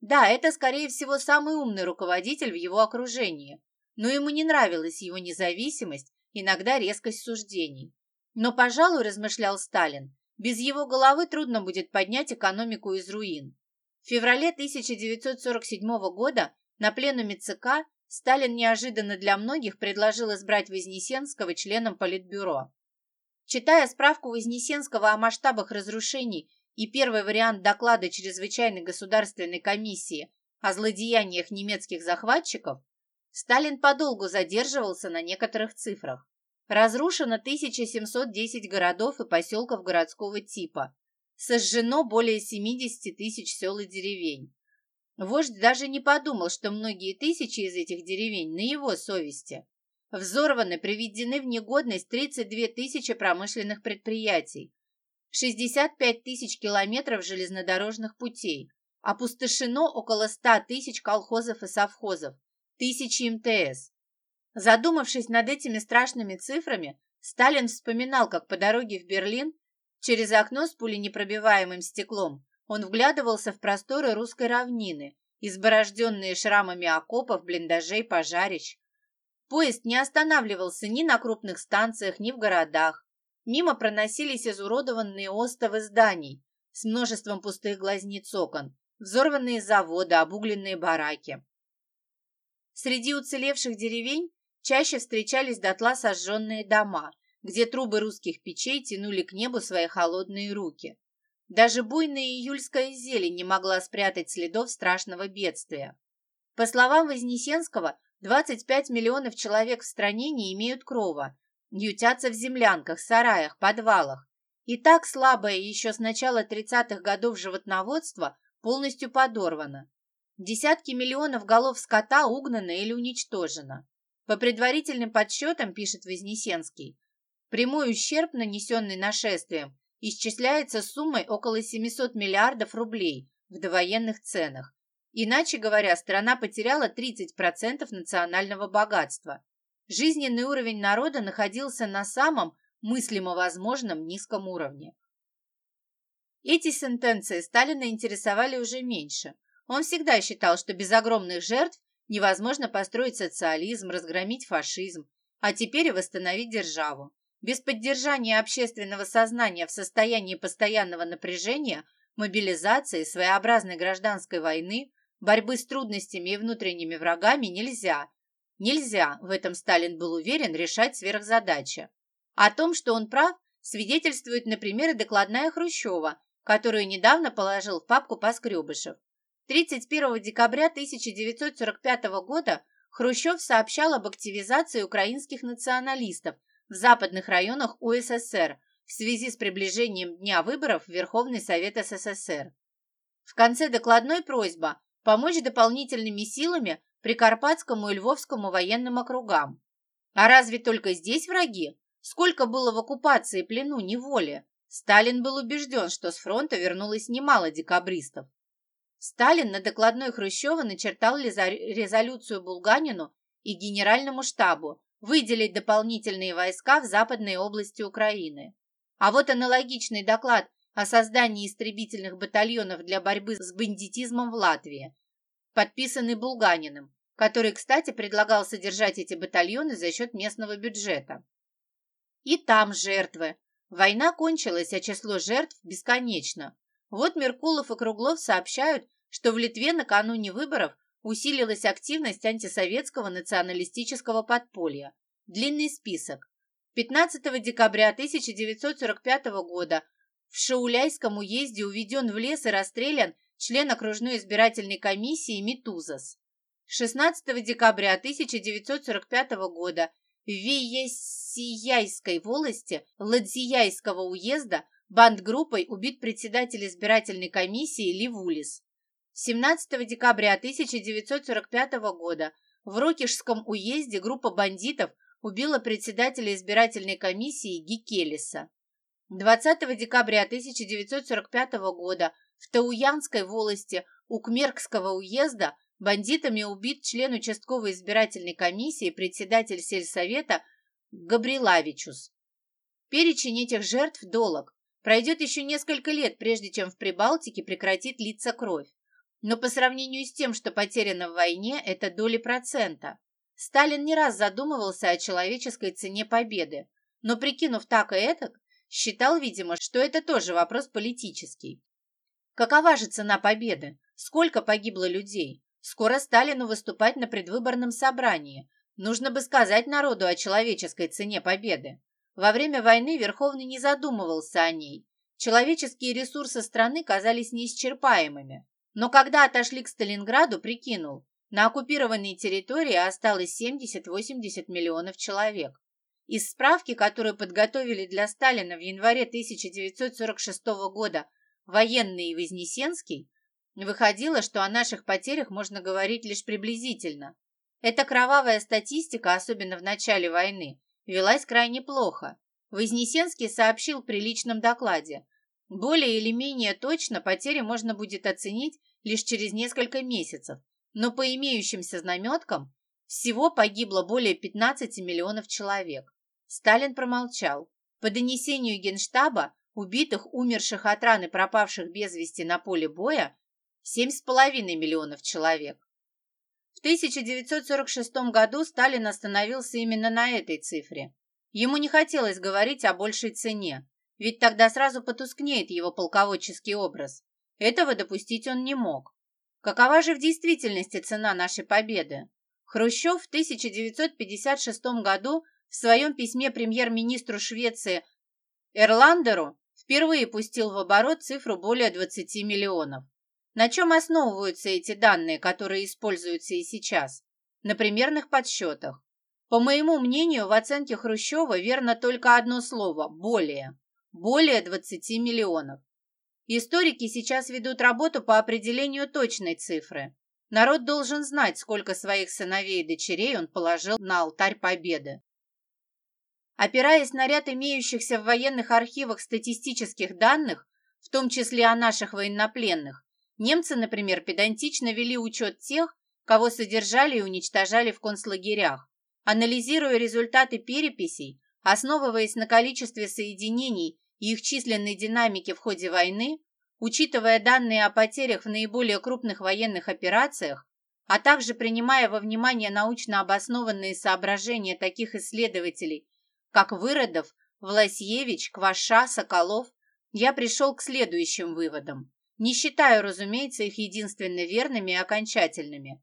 Да, это, скорее всего, самый умный руководитель в его окружении, но ему не нравилась его независимость, иногда резкость суждений. Но, пожалуй, размышлял Сталин, без его головы трудно будет поднять экономику из руин. В феврале 1947 года на пленуме ЦК Сталин неожиданно для многих предложил избрать Вознесенского членом Политбюро. Читая справку Вознесенского о масштабах разрушений и первый вариант доклада Чрезвычайной государственной комиссии о злодеяниях немецких захватчиков, Сталин подолгу задерживался на некоторых цифрах. Разрушено 1710 городов и поселков городского типа. Сожжено более 70 тысяч сел и деревень. Вождь даже не подумал, что многие тысячи из этих деревень на его совести. Взорваны, приведены в негодность 32 тысячи промышленных предприятий, 65 тысяч километров железнодорожных путей, опустошено около 100 тысяч колхозов и совхозов, тысячи МТС. Задумавшись над этими страшными цифрами, Сталин вспоминал, как по дороге в Берлин через окно с пуленепробиваемым стеклом он вглядывался в просторы русской равнины, изборожденные шрамами окопов, блиндажей, пожарищ. Поезд не останавливался ни на крупных станциях, ни в городах. Мимо проносились изуродованные остовы зданий с множеством пустых глазниц окон, взорванные заводы, обугленные бараки. Среди уцелевших деревень чаще встречались дотла сожженные дома, где трубы русских печей тянули к небу свои холодные руки. Даже буйная июльская зелень не могла спрятать следов страшного бедствия. По словам Вознесенского, 25 миллионов человек в стране не имеют крова, ютятся в землянках, сараях, подвалах. И так слабое еще с начала 30-х годов животноводство полностью подорвано. Десятки миллионов голов скота угнано или уничтожено. По предварительным подсчетам, пишет Вознесенский, прямой ущерб, нанесенный нашествием, исчисляется суммой около 700 миллиардов рублей в довоенных ценах. Иначе говоря, страна потеряла 30% национального богатства. Жизненный уровень народа находился на самом мыслимо возможном низком уровне. Эти сентенции Сталина интересовали уже меньше. Он всегда считал, что без огромных жертв невозможно построить социализм, разгромить фашизм, а теперь и восстановить державу. Без поддержания общественного сознания в состоянии постоянного напряжения, мобилизации, своеобразной гражданской войны Борьбы с трудностями и внутренними врагами нельзя. Нельзя, в этом Сталин был уверен, решать сверхзадачи. О том, что он прав, свидетельствует, например, и докладная Хрущева, которую недавно положил в папку Поскребышев. 31 декабря 1945 года Хрущев сообщал об активизации украинских националистов в западных районах УССР, в связи с приближением дня выборов в Верховный Совет СССР. В конце докладной просьба помочь дополнительными силами Прикарпатскому и Львовскому военным округам. А разве только здесь враги? Сколько было в оккупации, плену, неволе? Сталин был убежден, что с фронта вернулось немало декабристов. Сталин на докладной Хрущева начертал резолюцию Булганину и Генеральному штабу выделить дополнительные войска в западной области Украины. А вот аналогичный доклад о создании истребительных батальонов для борьбы с бандитизмом в Латвии, подписанный Булганиным, который, кстати, предлагал содержать эти батальоны за счет местного бюджета. И там жертвы. Война кончилась, а число жертв бесконечно. Вот Меркулов и Круглов сообщают, что в Литве накануне выборов усилилась активность антисоветского националистического подполья. Длинный список. 15 декабря 1945 года в Шауляйском уезде уведен в лес и расстрелян член окружной избирательной комиссии Митузас. 16 декабря 1945 года в Виесияйской волости Ладзияйского уезда бандгруппой убит председатель избирательной комиссии Ливулис. 17 декабря 1945 года в Рокишском уезде группа бандитов убила председателя избирательной комиссии Гикелиса. 20 декабря 1945 года в Тауянской волости Укмеркского уезда бандитами убит член участковой избирательной комиссии председатель сельсовета Габрилавичус. Перечень этих жертв долог. Пройдет еще несколько лет, прежде чем в Прибалтике прекратит литься кровь. Но по сравнению с тем, что потеряно в войне, это доли процента. Сталин не раз задумывался о человеческой цене победы, но, прикинув так и этак, считал, видимо, что это тоже вопрос политический. Какова же цена победы? Сколько погибло людей? Скоро Сталину выступать на предвыборном собрании. Нужно бы сказать народу о человеческой цене победы. Во время войны Верховный не задумывался о ней. Человеческие ресурсы страны казались неисчерпаемыми. Но когда отошли к Сталинграду, прикинул, на оккупированной территории осталось 70-80 миллионов человек. Из справки, которую подготовили для Сталина в январе 1946 года военные и Вознесенский, выходило, что о наших потерях можно говорить лишь приблизительно. Эта кровавая статистика, особенно в начале войны, велась крайне плохо. Вознесенский сообщил при личном докладе, более или менее точно потери можно будет оценить лишь через несколько месяцев, но по имеющимся знаметкам всего погибло более 15 миллионов человек. Сталин промолчал. По донесению Генштаба, убитых, умерших от раны, пропавших без вести на поле боя, 7,5 миллионов человек. В 1946 году Сталин остановился именно на этой цифре. Ему не хотелось говорить о большей цене, ведь тогда сразу потускнеет его полководческий образ. Этого допустить он не мог. Какова же в действительности цена нашей победы? Хрущев в 1956 году в своем письме премьер-министру Швеции Эрландеру впервые пустил в оборот цифру более 20 миллионов. На чем основываются эти данные, которые используются и сейчас? На примерных подсчетах. По моему мнению, в оценке Хрущева верно только одно слово – более более 20 миллионов. Историки сейчас ведут работу по определению точной цифры. Народ должен знать, сколько своих сыновей и дочерей он положил на алтарь победы. Опираясь на ряд имеющихся в военных архивах статистических данных, в том числе о наших военнопленных, немцы, например, педантично вели учет тех, кого содержали и уничтожали в концлагерях. Анализируя результаты переписей, основываясь на количестве соединений и их численной динамике в ходе войны, учитывая данные о потерях в наиболее крупных военных операциях, а также принимая во внимание научно обоснованные соображения таких исследователей, как Выродов, Власьевич, Кваша, Соколов, я пришел к следующим выводам. Не считаю, разумеется, их единственно верными и окончательными.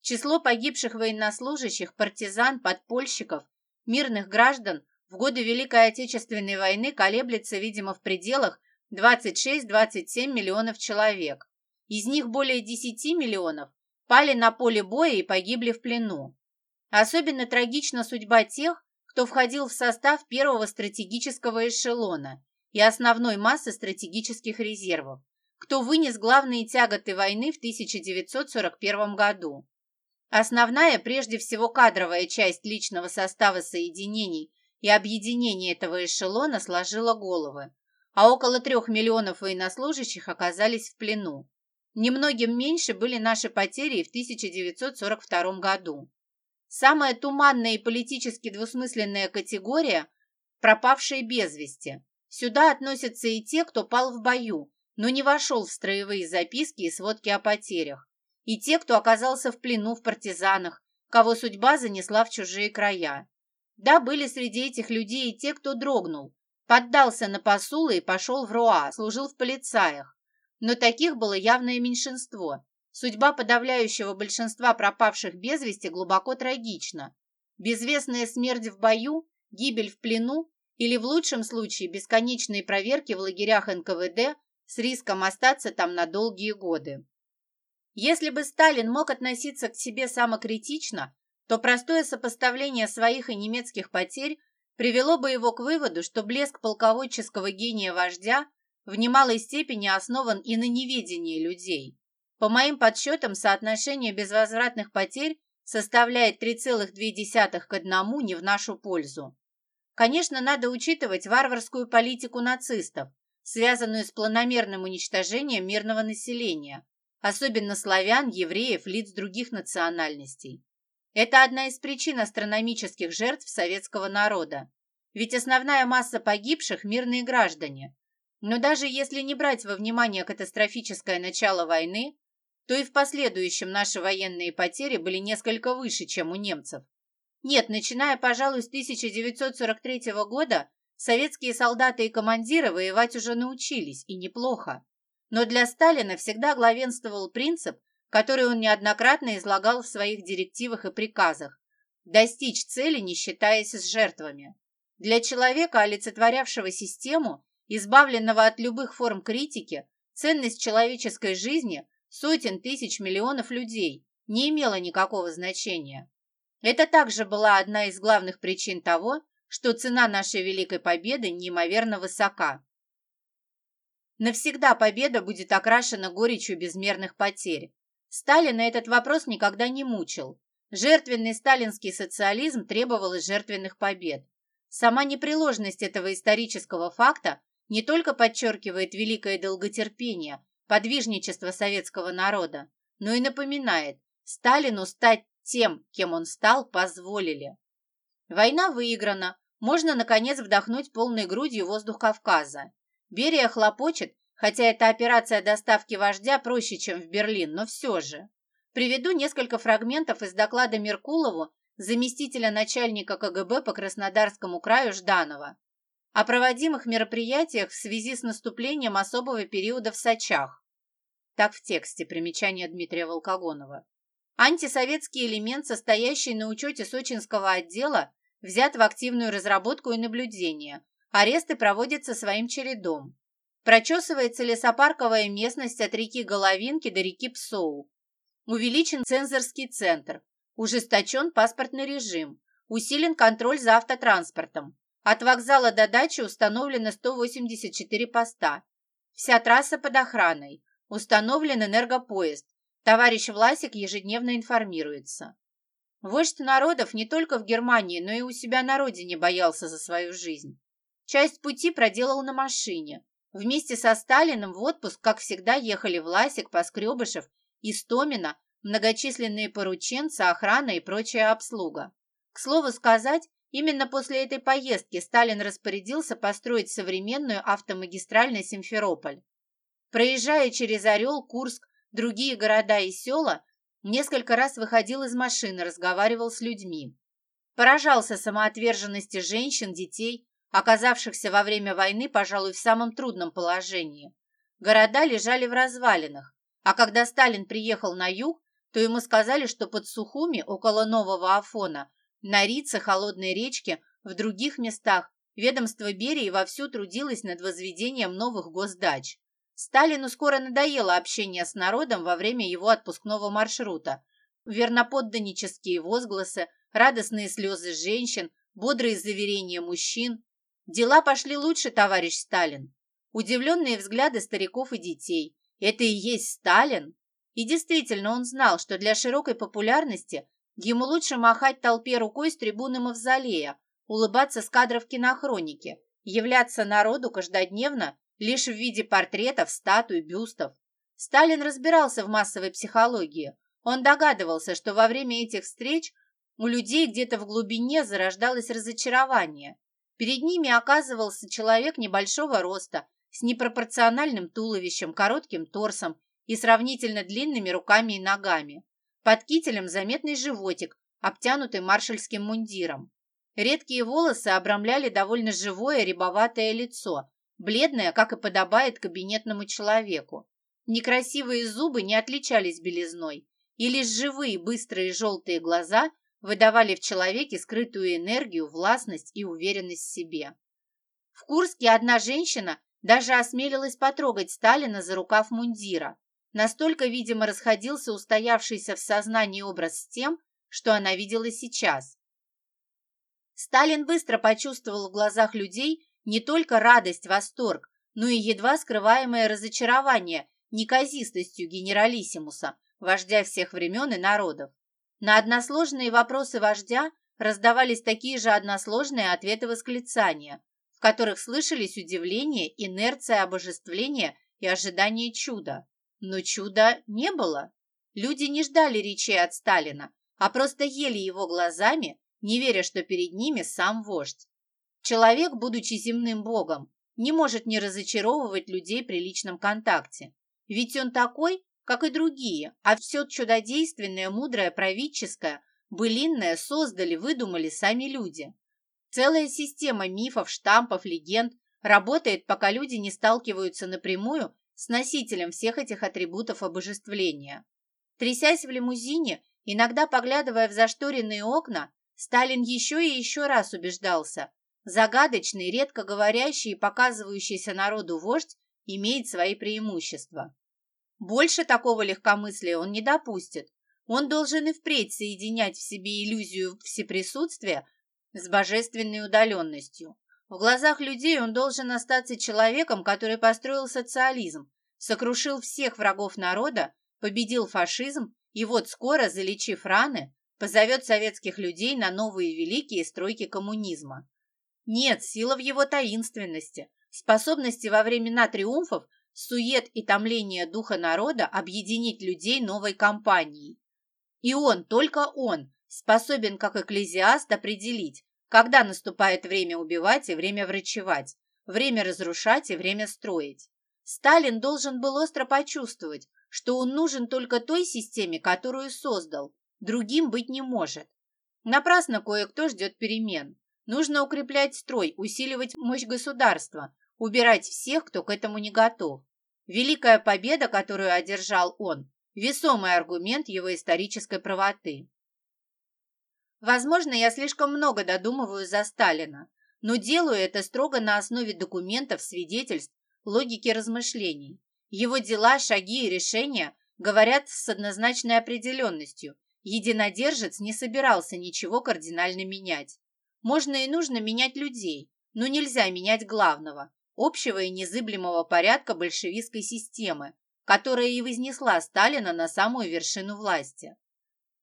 Число погибших военнослужащих, партизан, подпольщиков, мирных граждан в годы Великой Отечественной войны колеблется, видимо, в пределах 26-27 миллионов человек. Из них более 10 миллионов пали на поле боя и погибли в плену. Особенно трагична судьба тех, кто входил в состав первого стратегического эшелона и основной массы стратегических резервов, кто вынес главные тяготы войны в 1941 году. Основная, прежде всего, кадровая часть личного состава соединений и объединения этого эшелона сложила головы, а около трех миллионов военнослужащих оказались в плену. Немногим меньше были наши потери в 1942 году. Самая туманная и политически двусмысленная категория – пропавшие без вести. Сюда относятся и те, кто пал в бою, но не вошел в строевые записки и сводки о потерях, и те, кто оказался в плену в партизанах, кого судьба занесла в чужие края. Да, были среди этих людей и те, кто дрогнул, поддался на посулы и пошел в РУА, служил в полицаях. Но таких было явное меньшинство. Судьба подавляющего большинства пропавших без вести глубоко трагична. Безвестная смерть в бою, гибель в плену или, в лучшем случае, бесконечные проверки в лагерях НКВД с риском остаться там на долгие годы. Если бы Сталин мог относиться к себе самокритично, то простое сопоставление своих и немецких потерь привело бы его к выводу, что блеск полководческого гения вождя в немалой степени основан и на неведении людей. По моим подсчетам, соотношение безвозвратных потерь составляет 3,2 к 1 не в нашу пользу. Конечно, надо учитывать варварскую политику нацистов, связанную с планомерным уничтожением мирного населения, особенно славян, евреев, лиц других национальностей. Это одна из причин астрономических жертв советского народа. Ведь основная масса погибших – мирные граждане. Но даже если не брать во внимание катастрофическое начало войны, то и в последующем наши военные потери были несколько выше, чем у немцев. Нет, начиная, пожалуй, с 1943 года, советские солдаты и командиры воевать уже научились, и неплохо. Но для Сталина всегда главенствовал принцип, который он неоднократно излагал в своих директивах и приказах – достичь цели, не считаясь с жертвами. Для человека, олицетворявшего систему, избавленного от любых форм критики, ценность человеческой жизни сотен тысяч миллионов людей не имела никакого значения. Это также была одна из главных причин того, что цена нашей великой победы неимоверно высока. Навсегда победа будет окрашена горечью безмерных потерь. Сталина этот вопрос никогда не мучил. Жертвенный сталинский социализм требовал и жертвенных побед. Сама непреложность этого исторического факта не только подчеркивает великое долготерпение, подвижничество советского народа, но и напоминает, Сталину стать тем, кем он стал, позволили. Война выиграна, можно, наконец, вдохнуть полной грудью воздух Кавказа. Берия хлопочет, хотя эта операция доставки вождя проще, чем в Берлин, но все же. Приведу несколько фрагментов из доклада Меркулову, заместителя начальника КГБ по Краснодарскому краю Жданова, о проводимых мероприятиях в связи с наступлением особого периода в Сочах. Так в тексте примечание Дмитрия Волкогонова. Антисоветский элемент, состоящий на учете сочинского отдела, взят в активную разработку и наблюдение, Аресты проводятся своим чередом. Прочесывается лесопарковая местность от реки Головинки до реки Псоу. Увеличен цензорский центр. Ужесточен паспортный режим. Усилен контроль за автотранспортом. От вокзала до дачи установлено 184 поста. Вся трасса под охраной. Установлен энергопоезд. Товарищ Власик ежедневно информируется. Вождь народов не только в Германии, но и у себя на родине боялся за свою жизнь. Часть пути проделал на машине. Вместе со Сталиным в отпуск, как всегда, ехали Власик, Поскребышев, Истомина, многочисленные порученцы, охрана и прочая обслуга. К слову сказать, именно после этой поездки Сталин распорядился построить современную автомагистраль на Симферополь. Проезжая через Орел, Курск, другие города и села, несколько раз выходил из машины, разговаривал с людьми. Поражался самоотверженности женщин, детей, оказавшихся во время войны, пожалуй, в самом трудном положении. Города лежали в развалинах, а когда Сталин приехал на юг, то ему сказали, что под Сухуми, около Нового Афона, на Рице, Холодной речке, в других местах ведомство Берии вовсю трудилось над возведением новых госдач. Сталину скоро надоело общение с народом во время его отпускного маршрута. Верноподданнические возгласы, радостные слезы женщин, бодрые заверения мужчин. Дела пошли лучше, товарищ Сталин. Удивленные взгляды стариков и детей. Это и есть Сталин? И действительно, он знал, что для широкой популярности ему лучше махать толпе рукой с трибуны Мавзолея, улыбаться с кадров кинохроники, являться народу каждодневно лишь в виде портретов, статуй, бюстов. Сталин разбирался в массовой психологии. Он догадывался, что во время этих встреч у людей где-то в глубине зарождалось разочарование. Перед ними оказывался человек небольшого роста, с непропорциональным туловищем, коротким торсом и сравнительно длинными руками и ногами. Под кителем заметный животик, обтянутый маршальским мундиром. Редкие волосы обрамляли довольно живое рябоватое лицо, бледное, как и подобает кабинетному человеку. Некрасивые зубы не отличались белизной, и лишь живые, быстрые желтые глаза выдавали в человеке скрытую энергию, властность и уверенность в себе. В Курске одна женщина даже осмелилась потрогать Сталина за рукав мундира. Настолько, видимо, расходился устоявшийся в сознании образ с тем, что она видела сейчас. Сталин быстро почувствовал в глазах людей не только радость, восторг, но и едва скрываемое разочарование неказистостью генералиссимуса, вождя всех времен и народов. На односложные вопросы вождя раздавались такие же односложные ответы восклицания, в которых слышались удивление, инерция обожествления и ожидание чуда. Но чуда не было. Люди не ждали речей от Сталина, а просто ели его глазами, не веря, что перед ними сам вождь. Человек, будучи земным богом, не может не разочаровывать людей при личном контакте. Ведь он такой, как и другие, а все чудодейственное, мудрое, правительское, былинное создали, выдумали сами люди. Целая система мифов, штампов, легенд работает, пока люди не сталкиваются напрямую с носителем всех этих атрибутов обожествления. Трясясь в лимузине, иногда поглядывая в зашторенные окна, Сталин еще и еще раз убеждался, загадочный, редко говорящий и показывающийся народу вождь имеет свои преимущества. Больше такого легкомыслия он не допустит. Он должен и впредь соединять в себе иллюзию всеприсутствия с божественной удаленностью. В глазах людей он должен остаться человеком, который построил социализм, сокрушил всех врагов народа, победил фашизм и вот скоро, залечив раны, позовет советских людей на новые великие стройки коммунизма. Нет, сила в его таинственности, способности во времена триумфов, сует и томления духа народа объединить людей новой компанией. И он, только он, способен как экклезиаст определить, когда наступает время убивать и время врачевать, время разрушать и время строить. Сталин должен был остро почувствовать, что он нужен только той системе, которую создал, другим быть не может. Напрасно кое-кто ждет перемен. Нужно укреплять строй, усиливать мощь государства, убирать всех, кто к этому не готов. Великая победа, которую одержал он, весомый аргумент его исторической правоты. Возможно, я слишком много додумываю за Сталина, но делаю это строго на основе документов, свидетельств, логики размышлений. Его дела, шаги и решения говорят с однозначной определенностью. Единодержец не собирался ничего кардинально менять. Можно и нужно менять людей, но нельзя менять главного, общего и незыблемого порядка большевистской системы, которая и вознесла Сталина на самую вершину власти.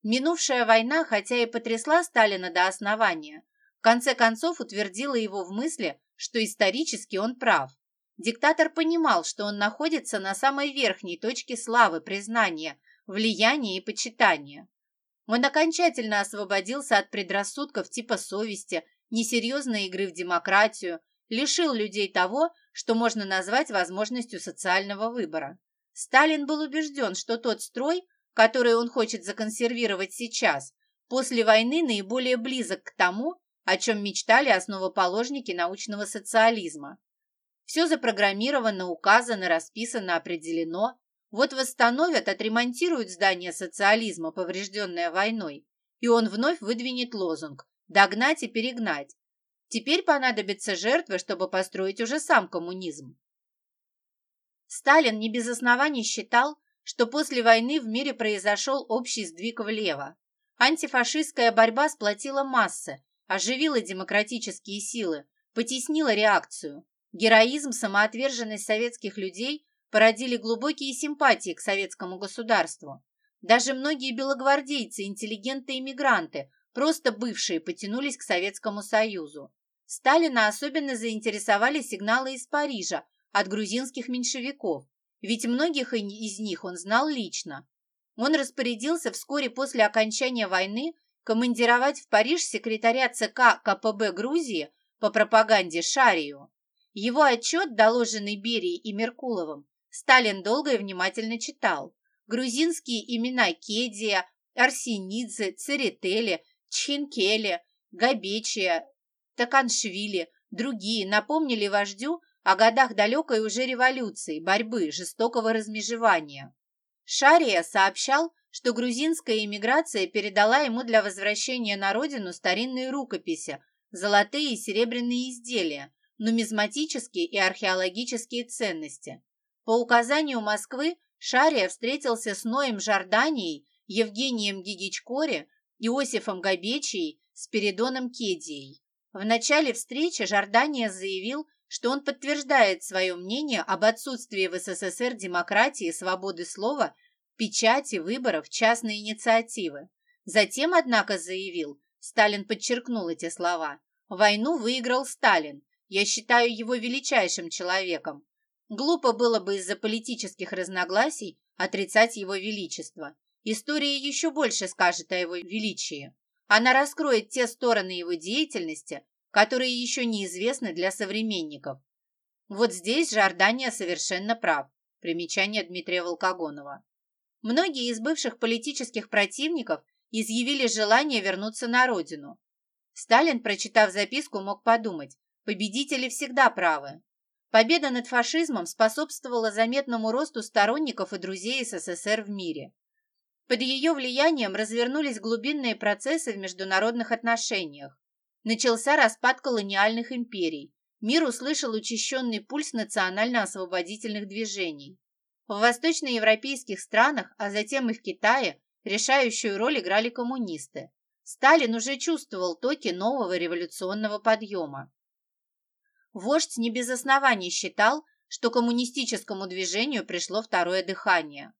Минувшая война, хотя и потрясла Сталина до основания, в конце концов утвердила его в мысли, что исторически он прав. Диктатор понимал, что он находится на самой верхней точке славы, признания, влияния и почитания. Он окончательно освободился от предрассудков типа совести, несерьезной игры в демократию, лишил людей того, что можно назвать возможностью социального выбора. Сталин был убежден, что тот строй, который он хочет законсервировать сейчас, после войны наиболее близок к тому, о чем мечтали основоположники научного социализма. Все запрограммировано, указано, расписано, определено. Вот восстановят, отремонтируют здание социализма, поврежденное войной, и он вновь выдвинет лозунг «догнать и перегнать». Теперь понадобятся жертвы, чтобы построить уже сам коммунизм. Сталин не без оснований считал, что после войны в мире произошел общий сдвиг влево. Антифашистская борьба сплотила массы, оживила демократические силы, потеснила реакцию. Героизм, самоотверженность советских людей породили глубокие симпатии к советскому государству. Даже многие белогвардейцы, интеллигенты и мигранты, просто бывшие, потянулись к Советскому Союзу. Сталина особенно заинтересовали сигналы из Парижа от грузинских меньшевиков, ведь многих из них он знал лично. Он распорядился вскоре после окончания войны командировать в Париж секретаря ЦК КПБ Грузии по пропаганде Шарию. Его отчет, доложенный Берией и Меркуловым, Сталин долго и внимательно читал. Грузинские имена Кедия, Арсенидзе, Церетели, Чхинкеле, Габечия, Таканшвили, другие напомнили вождю о годах далекой уже революции, борьбы, жестокого размежевания. Шария сообщал, что грузинская эмиграция передала ему для возвращения на родину старинные рукописи, золотые и серебряные изделия, нумизматические и археологические ценности. По указанию Москвы Шария встретился с Ноем Жорданией, Евгением Гигичкори, Иосифом Габечией, Спиридоном Кедией. В начале встречи Жордания заявил, что он подтверждает свое мнение об отсутствии в СССР демократии, свободы слова, печати, выборов, частной инициативы. Затем, однако, заявил, Сталин подчеркнул эти слова, «Войну выиграл Сталин. Я считаю его величайшим человеком. Глупо было бы из-за политических разногласий отрицать его величество. История еще больше скажет о его величии. Она раскроет те стороны его деятельности, которые еще неизвестны для современников. Вот здесь Жордания совершенно прав. Примечание Дмитрия Волкогонова. Многие из бывших политических противников изъявили желание вернуться на родину. Сталин, прочитав записку, мог подумать, победители всегда правы. Победа над фашизмом способствовала заметному росту сторонников и друзей СССР в мире. Под ее влиянием развернулись глубинные процессы в международных отношениях. Начался распад колониальных империй. Мир услышал учащенный пульс национально-освободительных движений. В восточноевропейских странах, а затем и в Китае, решающую роль играли коммунисты. Сталин уже чувствовал токи нового революционного подъема. Вождь не без оснований считал, что коммунистическому движению пришло второе дыхание.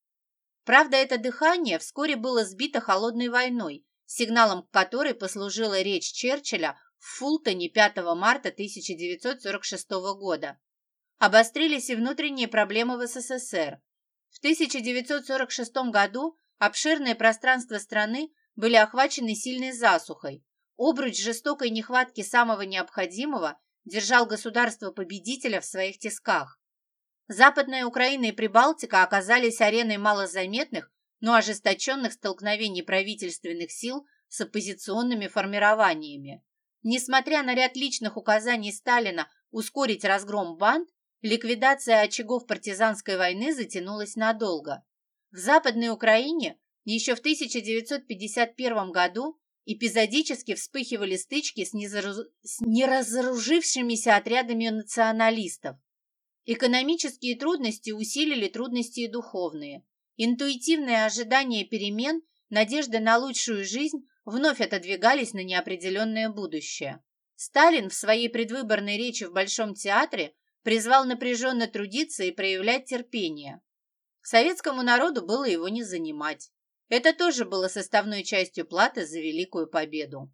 Правда, это дыхание вскоре было сбито холодной войной, сигналом которой послужила речь Черчилля в Фултоне 5 марта 1946 года. Обострились и внутренние проблемы в СССР. В 1946 году обширные пространства страны были охвачены сильной засухой. Обруч жестокой нехватки самого необходимого держал государство-победителя в своих тисках. Западная Украина и Прибалтика оказались ареной малозаметных, но ожесточенных столкновений правительственных сил с оппозиционными формированиями. Несмотря на ряд личных указаний Сталина ускорить разгром банд, ликвидация очагов партизанской войны затянулась надолго. В Западной Украине еще в 1951 году Эпизодически вспыхивали стычки с, неразоружившимися отрядами националистов. Экономические трудности усилили трудности и духовные. Интуитивное ожидание перемен, надежда на лучшую жизнь вновь отодвигались на неопределенное будущее. Сталин в своей предвыборной речи в Большом театре призвал напряженно трудиться и проявлять терпение. Советскому народу было его не занимать. Это тоже было составной частью платы за Великую Победу.